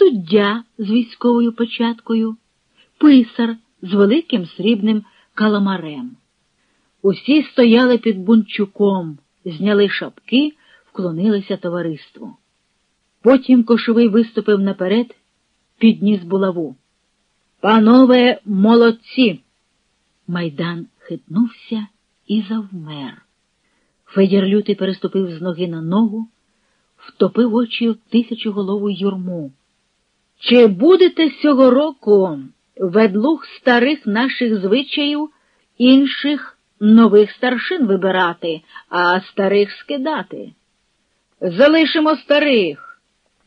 суддя з військовою печаткою, писар з великим срібним каламарем. Усі стояли під бунчуком, зняли шапки, вклонилися товариству. Потім кошовий виступив наперед, підніс булаву. Панове молодці! Майдан хитнувся і завмер. Федір лютий переступив з ноги на ногу, втопив очі в тисячоголову юрму. Чи будете цього року ведлуг старих наших звичаїв інших нових старшин вибирати, а старих скидати? Залишимо старих.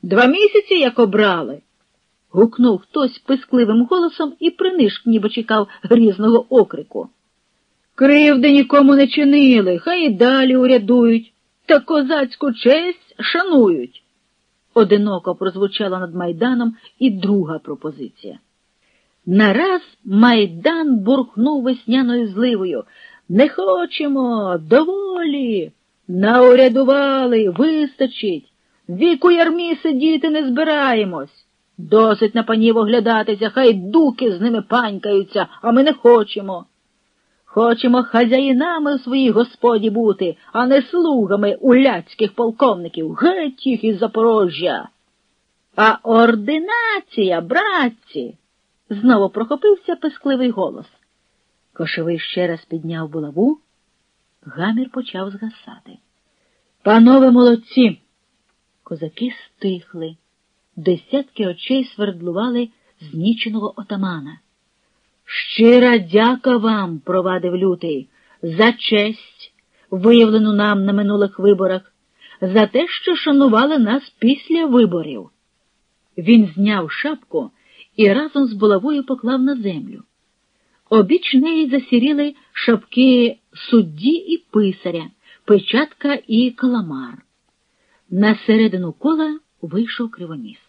Два місяці як обрали. гукнув хтось пискливим голосом і принишк, ніби чекав грізного окрику. Кривди нікому не чинили, хай і далі урядують, та козацьку честь шанують. Одиноко прозвучала над майданом і друга пропозиція. Нараз майдан бурхнув весняною зливою. Не хочемо, доволі. Наурядували, вистачить. Віку ярмі сидіти не збираємось. Досить на панів оглядатися, хай дуки з ними панькаються, а ми не хочемо. Хочемо хазяїнами у своїй господі бути, а не слугами уляцьких полковників, геть їх із Запорожжя. А ординація, братці, знову прохопився пискливий голос. Кошовий ще раз підняв булаву, гамір почав згасати. Панове молодці! Козаки стихли, десятки очей свердлували зніченого отамана. Щира дяка вам, провадив лютий, за честь, виявлену нам на минулих виборах, за те, що шанували нас після виборів. Він зняв шапку і разом з булавою поклав на землю. Обіч неї засіріли шапки судді і писаря, печатка і каламар. На середину кола вийшов кривоніс.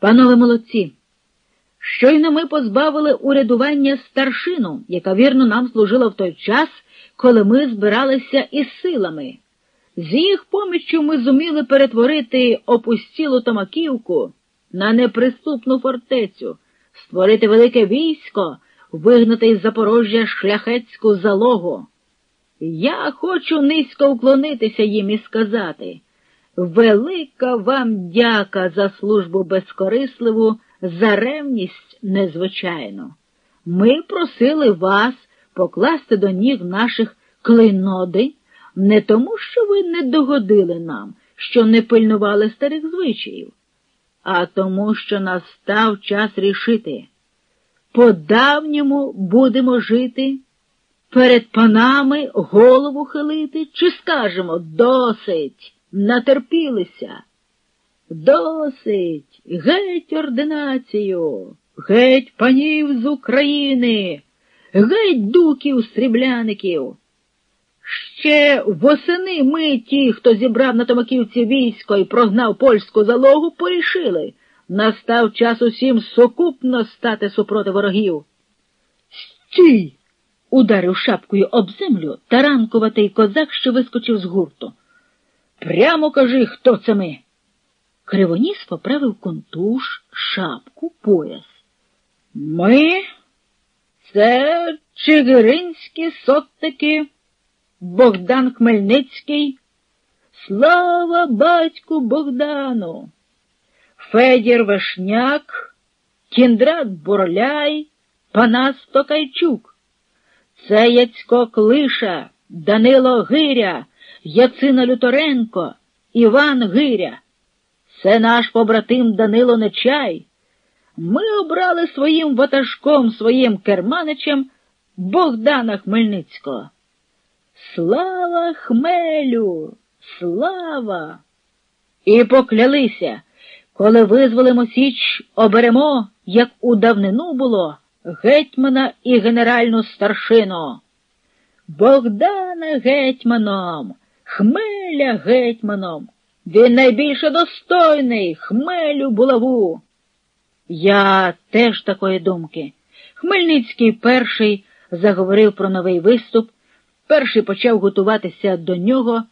Панове молодці! Щойно ми позбавили урядування старшину, яка вірно нам служила в той час, коли ми збиралися із силами. З їх поміччю ми зуміли перетворити опустілу Томаківку на неприступну фортецю, створити велике військо, вигнати із Запорожжя шляхетську залогу. Я хочу низько вклонитися їм і сказати велика вам дяка за службу безкорисливу за ревність незвичайну. Ми просили вас покласти до ніг наших клейноди, не тому, що ви не догодили нам, що не пильнували старих звичаїв, а тому, що настав час рішити. По давньому будемо жити, перед панами голову хилити, чи скажемо досить, натерпілися. Досить, геть ординацію, геть панів з України, геть дуків срібляників. Ще восени ми, ті, хто зібрав на Томаківці військо і прогнав польську залогу, порішили. Настав час усім сукупно стати супроти ворогів. Стій! ударив шапкою об землю таранкуватий козак, що вискочив з гурту. Прямо кажи, хто це ми. Кривоніс поправив контуш, шапку, пояс. Ми це чигиринські сотники, Богдан Хмельницький. Слава батьку Богдану! Федір Вишняк, Кіндрат Борляй, Панас Токайчук. Це Яцько Клиша, Данило Гиря, Яцина Люторенко, Іван Гиря. Це наш побратим Данило Нечай. Ми обрали своїм ватажком, своїм керманичем Богдана Хмельницького. Слава Хмелю! Слава! І поклялися, коли визволимо Січ, оберемо, як у давнину було, гетьмана і генеральну старшину. Богдана гетьманом, Хмеля гетьманом. Він найбільше достойний хмелю булаву. Я теж такої думки. Хмельницький перший заговорив про новий виступ, перший почав готуватися до нього.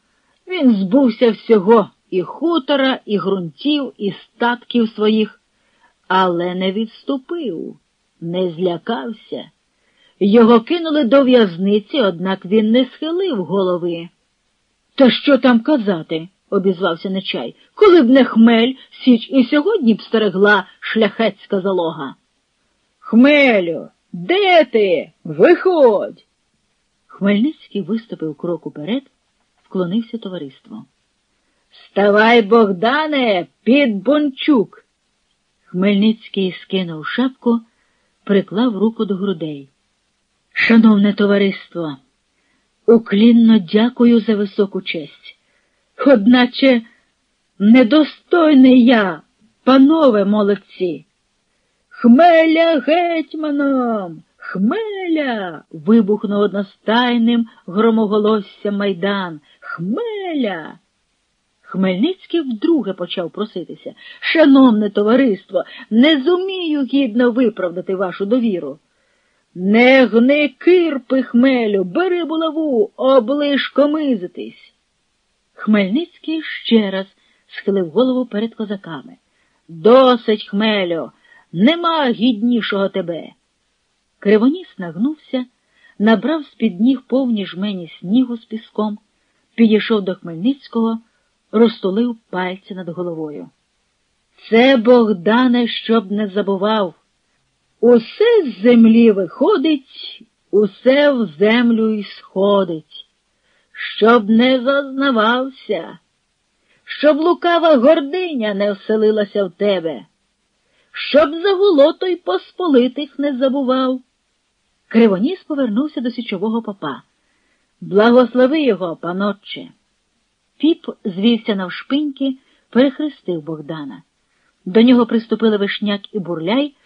Він збувся всього і хутора, і ґрунтів, і статків своїх. але не відступив, не злякався. Його кинули до в'язниці, однак він не схилив голови. Та що там казати? Обізвався Нечай. Коли б не хмель, січ і сьогодні б стерегла шляхетська залога. Хмелю, де ти? Виходь. Хмельницький виступив крок уперед, вклонився товариство. Ставай, Богдане, під бончук. Хмельницький скинув шапку, приклав руку до грудей. Шановне товариство, уклінно дякую за високу честь. Одначе недостойний я, панове молодці. Хмеля гетьманом, хмеля. вибухнув одностайним громоголоссям майдан. Хмеля. Хмельницький вдруге почав проситися. Шановне товариство, не зумію гідно виправдати вашу довіру. Не гни кирпи, хмелю, бери булаву, оближ комизитись. Хмельницький ще раз схилив голову перед козаками. Досить, хмелю, нема гіднішого тебе. Кривоніс нагнувся, набрав з-під ніг повні жмені снігу з піском, підійшов до Хмельницького, розтулив пальці над головою. Це, Богдане, щоб не забував. Усе з землі виходить, усе в землю й сходить, щоб не зазнавався, щоб лукава гординя не вселилася в тебе, щоб загуло той посполитих не забував. Кривоніс повернувся до січового попа. Благослови його, панотче. Піп звівся навшпиньки, перехрестив Богдана. До нього приступили вишняк і бурляй,